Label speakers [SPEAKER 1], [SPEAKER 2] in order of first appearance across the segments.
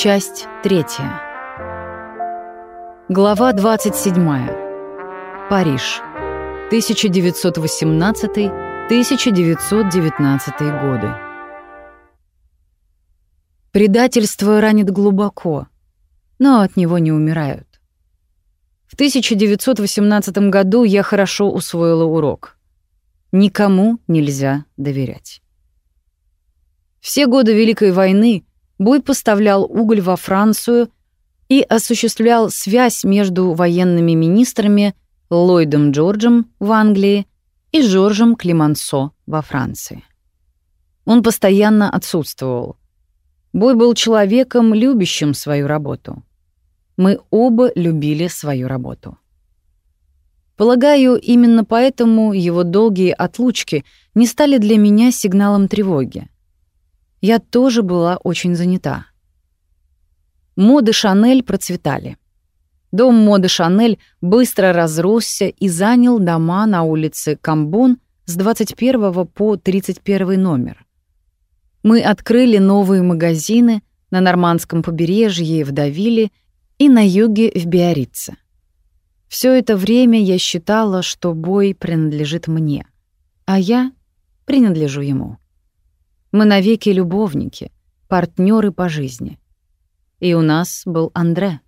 [SPEAKER 1] Часть третья. Глава 27. Париж. 1918-1919 годы. Предательство ранит глубоко, но от него не умирают. В 1918 году я хорошо усвоила урок. Никому нельзя доверять. Все годы Великой войны Буй поставлял уголь во Францию и осуществлял связь между военными министрами Ллойдом Джорджем в Англии и Жоржем Климансо во Франции. Он постоянно отсутствовал. Бой был человеком, любящим свою работу. Мы оба любили свою работу. Полагаю, именно поэтому его долгие отлучки не стали для меня сигналом тревоги я тоже была очень занята. Моды Шанель процветали. Дом моды Шанель быстро разросся и занял дома на улице Камбон с 21 по 31 номер. Мы открыли новые магазины на Нормандском побережье в Давиле и на юге в Биорице. Все это время я считала, что бой принадлежит мне, а я принадлежу ему. Мы навеки любовники, партнеры по жизни. И у нас был Андре.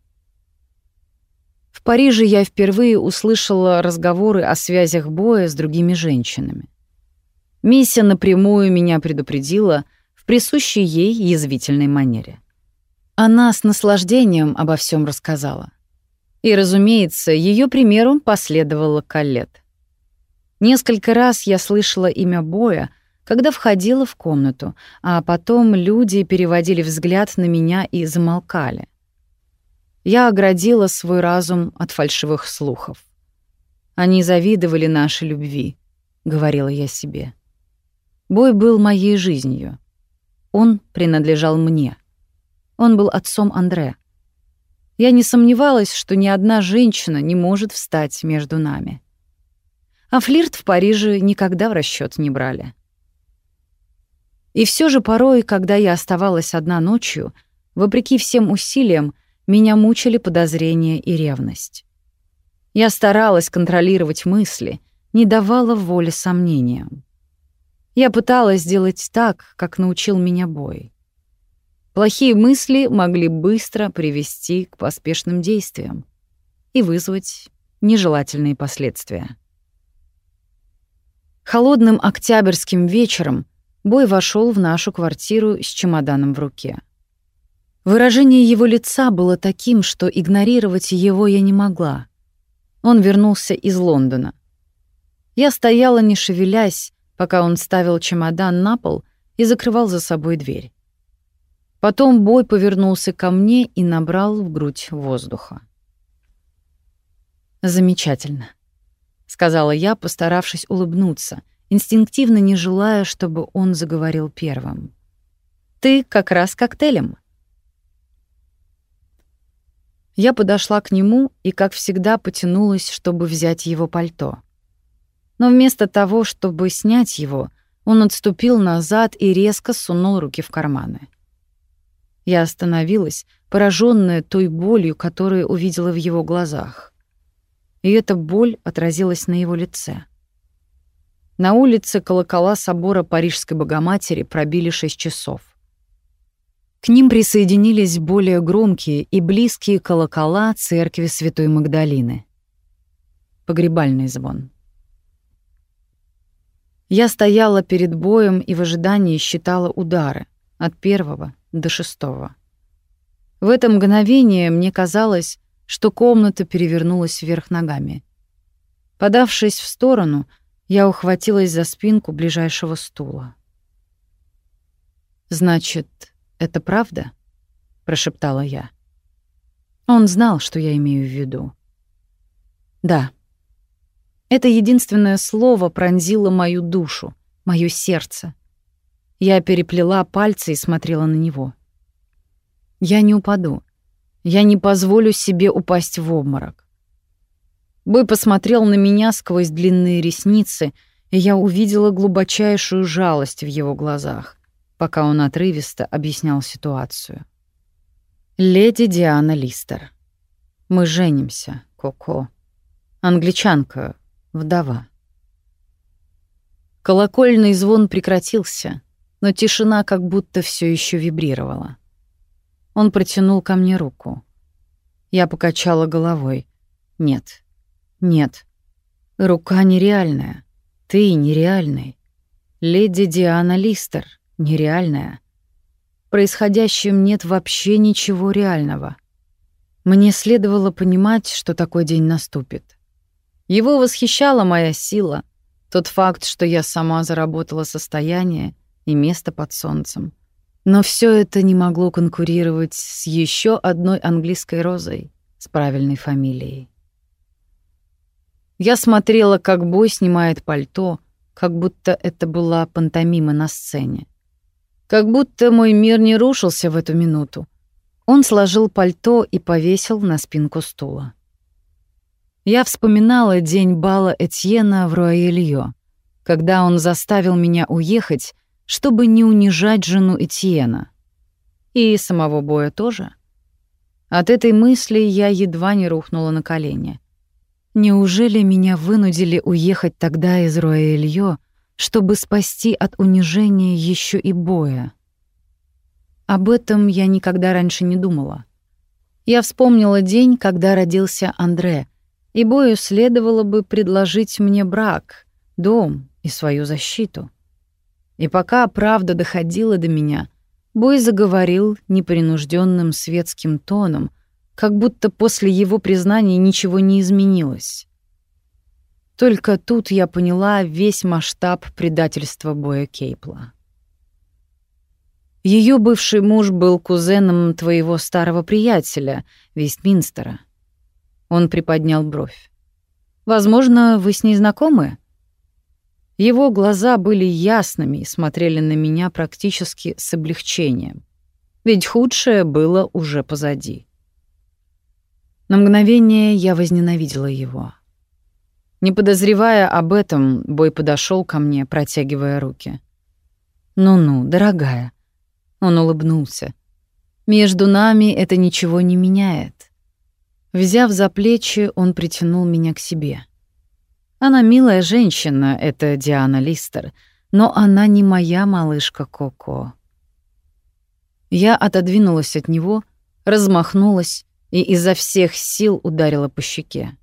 [SPEAKER 1] В Париже я впервые услышала разговоры о связях боя с другими женщинами. Миссия напрямую меня предупредила в присущей ей язвительной манере. Она с наслаждением обо всем рассказала. И, разумеется, ее примеру последовала Каллет. Несколько раз я слышала имя Боя, когда входила в комнату, а потом люди переводили взгляд на меня и замолкали. Я оградила свой разум от фальшивых слухов. Они завидовали нашей любви, говорила я себе. Бой был моей жизнью. Он принадлежал мне. Он был отцом Андре. Я не сомневалась, что ни одна женщина не может встать между нами. А флирт в Париже никогда в расчет не брали. И все же порой, когда я оставалась одна ночью, вопреки всем усилиям, меня мучили подозрения и ревность. Я старалась контролировать мысли, не давала воли сомнениям. Я пыталась сделать так, как научил меня бой. Плохие мысли могли быстро привести к поспешным действиям и вызвать нежелательные последствия. Холодным октябрьским вечером Бой вошел в нашу квартиру с чемоданом в руке. Выражение его лица было таким, что игнорировать его я не могла. Он вернулся из Лондона. Я стояла, не шевелясь, пока он ставил чемодан на пол и закрывал за собой дверь. Потом Бой повернулся ко мне и набрал в грудь воздуха. «Замечательно», — сказала я, постаравшись улыбнуться, инстинктивно не желая, чтобы он заговорил первым. «Ты как раз коктейлем». Я подошла к нему и, как всегда, потянулась, чтобы взять его пальто. Но вместо того, чтобы снять его, он отступил назад и резко сунул руки в карманы. Я остановилась, пораженная той болью, которую увидела в его глазах. И эта боль отразилась на его лице. На улице колокола собора Парижской Богоматери пробили шесть часов. К ним присоединились более громкие и близкие колокола церкви Святой Магдалины. Погребальный звон. Я стояла перед боем и в ожидании считала удары от первого до шестого. В это мгновение мне казалось, что комната перевернулась вверх ногами. Подавшись в сторону, я ухватилась за спинку ближайшего стула. «Значит, это правда?» — прошептала я. Он знал, что я имею в виду. «Да». Это единственное слово пронзило мою душу, моё сердце. Я переплела пальцы и смотрела на него. Я не упаду. Я не позволю себе упасть в обморок. Бой посмотрел на меня сквозь длинные ресницы, и я увидела глубочайшую жалость в его глазах, пока он отрывисто объяснял ситуацию. Леди Диана Листер. Мы женимся, Коко. Англичанка, вдова. Колокольный звон прекратился, но тишина как будто все еще вибрировала. Он протянул ко мне руку. Я покачала головой. Нет. Нет. Рука нереальная. Ты нереальный. Леди Диана Листер нереальная. В происходящем нет вообще ничего реального. Мне следовало понимать, что такой день наступит. Его восхищала моя сила, тот факт, что я сама заработала состояние и место под солнцем. Но все это не могло конкурировать с еще одной английской розой с правильной фамилией. Я смотрела, как бой снимает пальто, как будто это была пантомима на сцене. Как будто мой мир не рушился в эту минуту. Он сложил пальто и повесил на спинку стула. Я вспоминала день бала Этьена в Руаэльё, когда он заставил меня уехать, чтобы не унижать жену Этьена. И самого боя тоже. От этой мысли я едва не рухнула на колени. Неужели меня вынудили уехать тогда из Руаэльё, чтобы спасти от унижения еще и боя? Об этом я никогда раньше не думала. Я вспомнила день, когда родился Андре, и бою следовало бы предложить мне брак, дом и свою защиту. И пока правда доходила до меня, бой заговорил непринужденным светским тоном, как будто после его признания ничего не изменилось. Только тут я поняла весь масштаб предательства боя Кейпла. Ее бывший муж был кузеном твоего старого приятеля, Вестминстера. Он приподнял бровь. Возможно, вы с ней знакомы? Его глаза были ясными и смотрели на меня практически с облегчением. Ведь худшее было уже позади. На мгновение я возненавидела его. Не подозревая об этом, Бой подошел ко мне, протягивая руки. «Ну-ну, дорогая, он улыбнулся. «Между нами это ничего не меняет». Взяв за плечи, он притянул меня к себе. Она милая женщина, это Диана Листер, но она не моя малышка Коко. Я отодвинулась от него, размахнулась и изо всех сил ударила по щеке.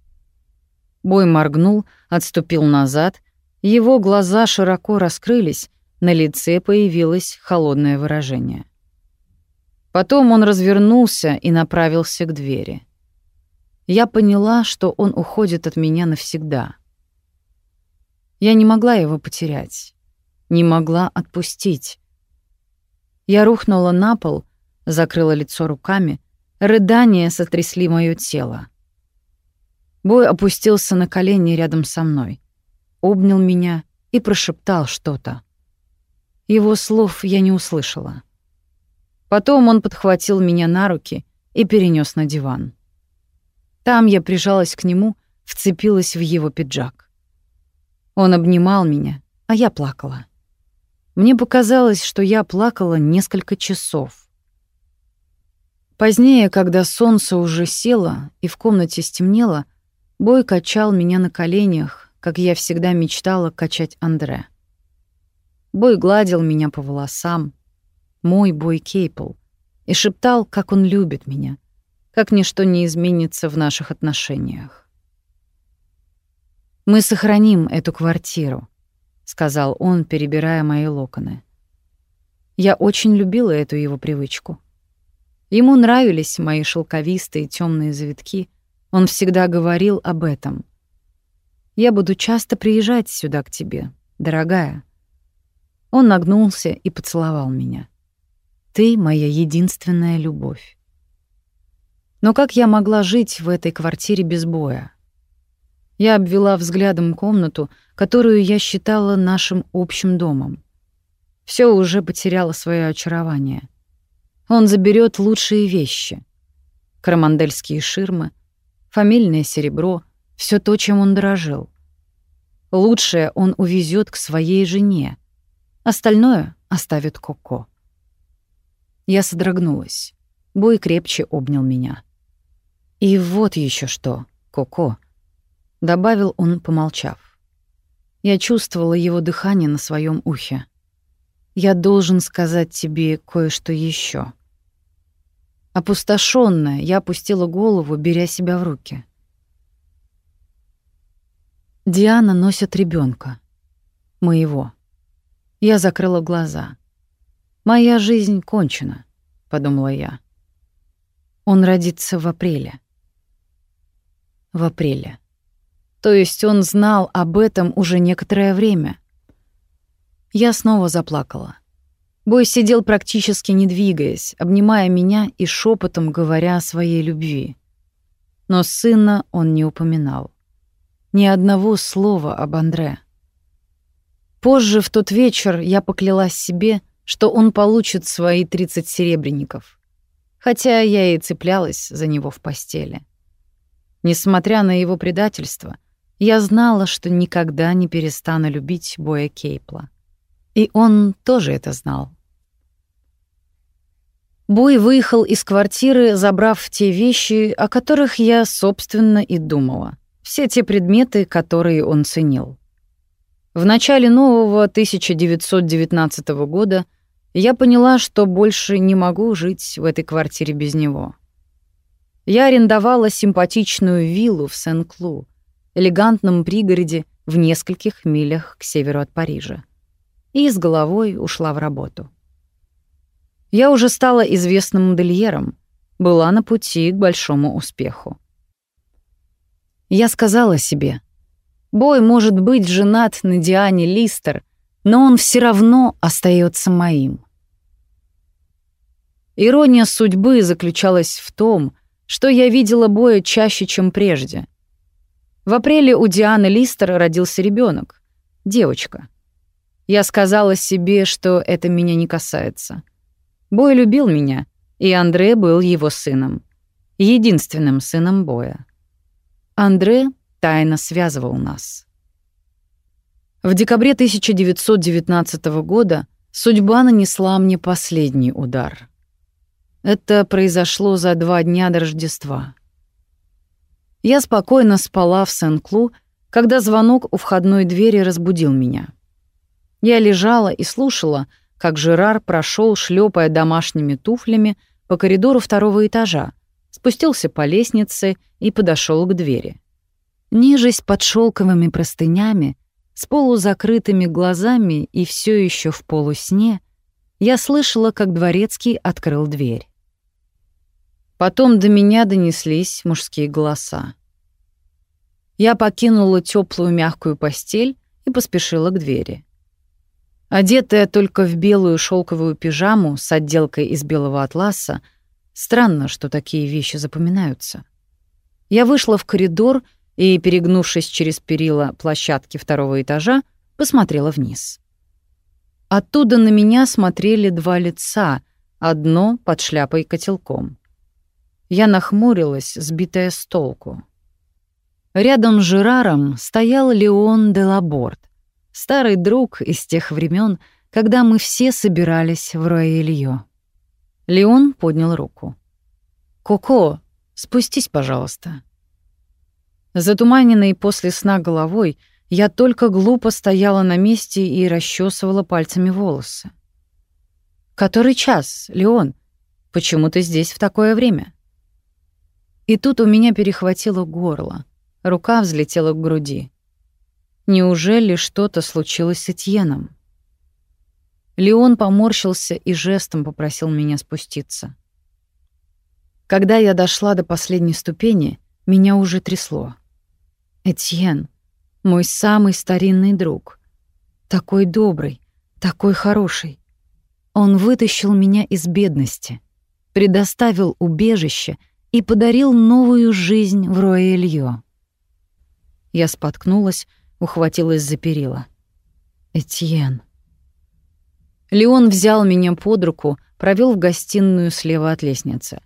[SPEAKER 1] Бой моргнул, отступил назад, его глаза широко раскрылись, на лице появилось холодное выражение. Потом он развернулся и направился к двери. Я поняла, что он уходит от меня навсегда. Я не могла его потерять, не могла отпустить. Я рухнула на пол, закрыла лицо руками, рыдания сотрясли моё тело. Бой опустился на колени рядом со мной, обнял меня и прошептал что-то. Его слов я не услышала. Потом он подхватил меня на руки и перенес на диван. Там я прижалась к нему, вцепилась в его пиджак. Он обнимал меня, а я плакала. Мне показалось, что я плакала несколько часов. Позднее, когда солнце уже село и в комнате стемнело, Бой качал меня на коленях, как я всегда мечтала качать Андре. Бой гладил меня по волосам, мой Бой Кейпл, и шептал, как он любит меня, как ничто не изменится в наших отношениях. «Мы сохраним эту квартиру», — сказал он, перебирая мои локоны. Я очень любила эту его привычку. Ему нравились мои шелковистые темные завитки. Он всегда говорил об этом. «Я буду часто приезжать сюда к тебе, дорогая. Он нагнулся и поцеловал меня. «Ты — моя единственная любовь». Но как я могла жить в этой квартире без боя? Я обвела взглядом комнату, которую я считала нашим общим домом. Все уже потеряло свое очарование. Он заберет лучшие вещи. Карамандельские ширмы, фамильное серебро, все то, чем он дорожил. Лучшее он увезет к своей жене — Остальное оставит Коко. Я содрогнулась. Бой крепче обнял меня. «И вот еще что, Коко», — добавил он, помолчав. Я чувствовала его дыхание на своем ухе. «Я должен сказать тебе кое-что еще. Опустошенная, я опустила голову, беря себя в руки. Диана носит ребенка, Моего. Я закрыла глаза. «Моя жизнь кончена», — подумала я. Он родится в апреле. В апреле. То есть он знал об этом уже некоторое время. Я снова заплакала. Бой сидел практически не двигаясь, обнимая меня и шепотом говоря о своей любви. Но сына он не упоминал. Ни одного слова об Андре. Позже, в тот вечер, я поклялась себе, что он получит свои 30 серебряников хотя я и цеплялась за него в постели. Несмотря на его предательство, я знала, что никогда не перестану любить Боя Кейпла. И он тоже это знал. Бой выехал из квартиры, забрав те вещи, о которых я, собственно, и думала. Все те предметы, которые он ценил. В начале нового 1919 года — я поняла, что больше не могу жить в этой квартире без него. Я арендовала симпатичную виллу в Сен-Клу, элегантном пригороде в нескольких милях к северу от Парижа, и с головой ушла в работу. Я уже стала известным модельером, была на пути к большому успеху. Я сказала себе, Бой может быть женат на Диане Листер, но он все равно остается моим. Ирония судьбы заключалась в том, что я видела боя чаще, чем прежде. В апреле у Дианы Листер родился ребенок, девочка. Я сказала себе, что это меня не касается. Бой любил меня, и Андре был его сыном. Единственным сыном Боя. Андре тайно связывал нас. В декабре 1919 года судьба нанесла мне последний удар — это произошло за два дня до Рождества. Я спокойно спала в Сен-Клу, когда звонок у входной двери разбудил меня. Я лежала и слушала, как Жерар прошел, шлепая домашними туфлями, по коридору второго этажа, спустился по лестнице и подошел к двери. Нижесть под шелковыми простынями, с полузакрытыми глазами и все еще в полусне, я слышала, как дворецкий открыл дверь. Потом до меня донеслись мужские голоса. Я покинула теплую мягкую постель и поспешила к двери. Одетая только в белую шелковую пижаму с отделкой из белого атласа, странно, что такие вещи запоминаются. Я вышла в коридор и, перегнувшись через перила площадки второго этажа, посмотрела вниз. Оттуда на меня смотрели два лица, одно под шляпой котелком. Я нахмурилась, сбитая с толку. Рядом с Жераром стоял Леон де Лаборт, старый друг из тех времен, когда мы все собирались в Роэльё. Леон поднял руку. «Коко, спустись, пожалуйста». Затуманенной после сна головой, я только глупо стояла на месте и расчесывала пальцами волосы. «Который час, Леон? Почему ты здесь в такое время?» И тут у меня перехватило горло, рука взлетела к груди. Неужели что-то случилось с Этьеном? Леон поморщился и жестом попросил меня спуститься. Когда я дошла до последней ступени, меня уже трясло. Этьен, мой самый старинный друг, такой добрый, такой хороший. Он вытащил меня из бедности, предоставил убежище и подарил новую жизнь в Роэльё. Я споткнулась, ухватилась за перила. Этьен. Леон взял меня под руку, провел в гостиную слева от лестницы.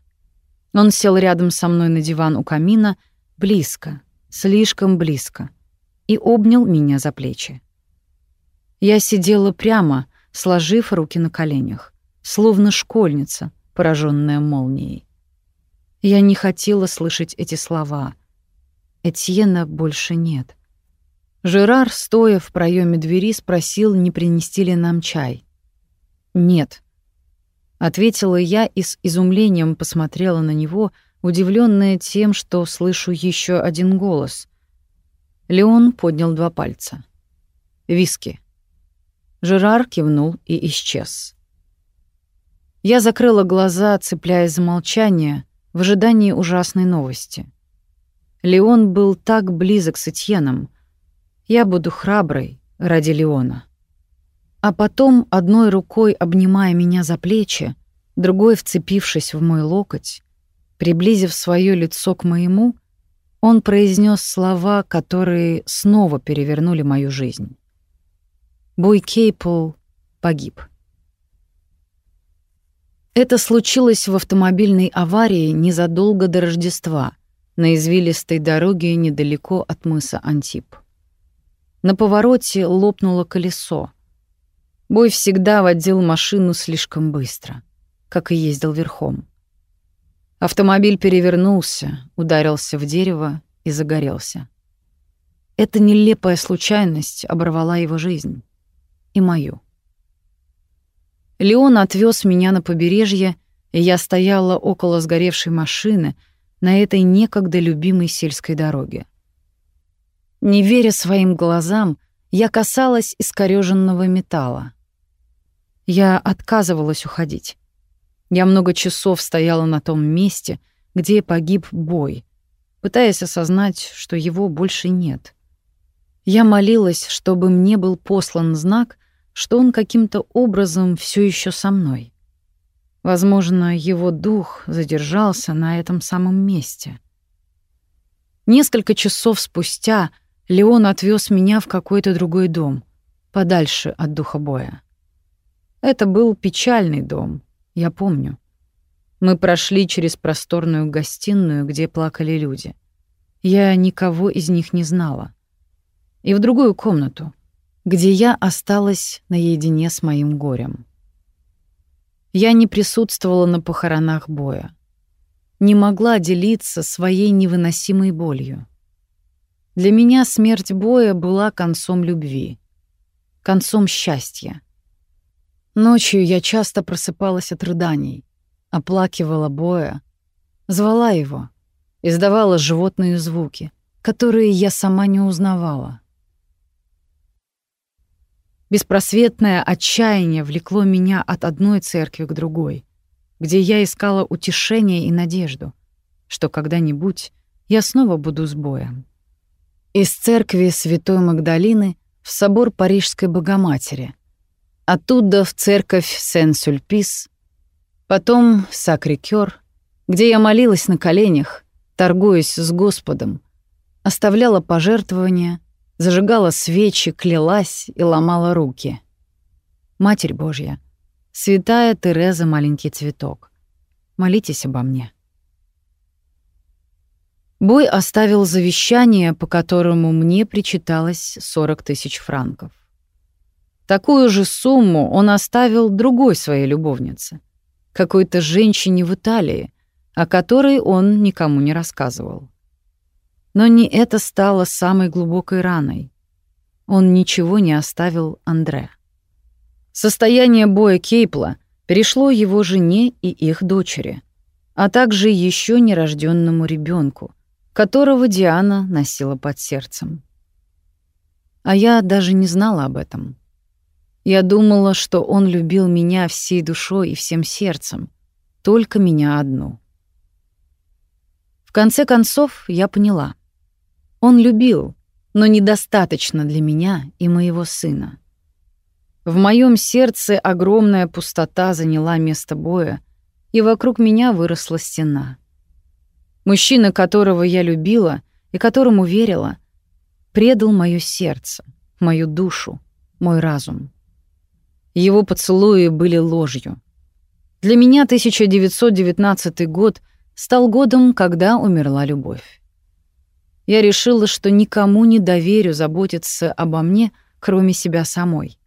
[SPEAKER 1] Он сел рядом со мной на диван у камина, близко, слишком близко, и обнял меня за плечи. Я сидела прямо, сложив руки на коленях, словно школьница, пораженная молнией. Я не хотела слышать эти слова. Этьена больше нет. Жерар, стоя в проеме двери, спросил, не принести ли нам чай. «Нет», — ответила я и с изумлением посмотрела на него, удивленная тем, что слышу еще один голос. Леон поднял два пальца. «Виски». Жерар кивнул и исчез. Я закрыла глаза, цепляясь за молчание, в ожидании ужасной новости. Леон был так близок с Этьеном. Я буду храброй ради Леона. А потом, одной рукой обнимая меня за плечи, другой вцепившись в мой локоть, приблизив свое лицо к моему, он произнес слова, которые снова перевернули мою жизнь. Бой Кейпл погиб. Это случилось в автомобильной аварии незадолго до Рождества, на извилистой дороге недалеко от мыса Антип. На повороте лопнуло колесо. Бой всегда водил машину слишком быстро, как и ездил верхом. Автомобиль перевернулся, ударился в дерево и загорелся. Эта нелепая случайность оборвала его жизнь. И мою. Леон отвез меня на побережье, и я стояла около сгоревшей машины на этой некогда любимой сельской дороге. Не веря своим глазам, я касалась искорёженного металла. Я отказывалась уходить. Я много часов стояла на том месте, где погиб бой, пытаясь осознать, что его больше нет. Я молилась, чтобы мне был послан знак, что он каким-то образом все еще со мной. Возможно, его дух задержался на этом самом месте. Несколько часов спустя Леон отвез меня в какой-то другой дом, подальше от духа боя. Это был печальный дом, я помню. Мы прошли через просторную гостиную, где плакали люди. Я никого из них не знала. И в другую комнату, где я осталась наедине с моим горем. Я не присутствовала на похоронах боя. Не могла делиться своей невыносимой болью. Для меня смерть боя была концом любви, концом счастья. Ночью я часто просыпалась от рыданий, оплакивала боя, звала его, издавала животные звуки, которые я сама не узнавала. Беспросветное отчаяние влекло меня от одной церкви к другой, где я искала утешение и надежду, что когда-нибудь я снова буду с боем. Из церкви Святой Магдалины в собор Парижской Богоматери, оттуда в церковь Сен-Сюльпис, потом Сакрикёр, где я молилась на коленях, торгуясь с Господом, оставляла пожертвования — зажигала свечи, клялась и ломала руки. Матерь Божья, святая Тереза маленький цветок, молитесь обо мне. Бой оставил завещание, по которому мне причиталось 40 тысяч франков. Такую же сумму он оставил другой своей любовнице, какой-то женщине в Италии, о которой он никому не рассказывал. Но не это стало самой глубокой раной. Он ничего не оставил Андре. Состояние боя Кейпла перешло его жене и их дочери, а также еще нерожденному ребенку, которого Диана носила под сердцем. А я даже не знала об этом. Я думала, что он любил меня всей душой и всем сердцем, только меня одну. В конце концов, я поняла. Он любил, но недостаточно для меня и моего сына. В моем сердце огромная пустота заняла место боя, и вокруг меня выросла стена. Мужчина, которого я любила и которому верила, предал мое сердце, мою душу, мой разум. Его поцелуи были ложью. Для меня 1919 год стал годом, когда умерла любовь я решила, что никому не доверю заботиться обо мне, кроме себя самой.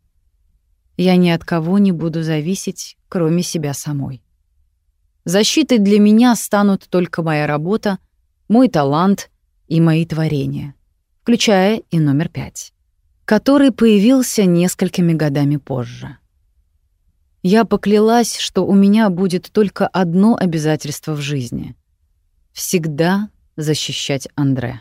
[SPEAKER 1] Я ни от кого не буду зависеть, кроме себя самой. Защитой для меня станут только моя работа, мой талант и мои творения, включая и номер пять, который появился несколькими годами позже. Я поклялась, что у меня будет только одно обязательство в жизни — всегда защищать Андре.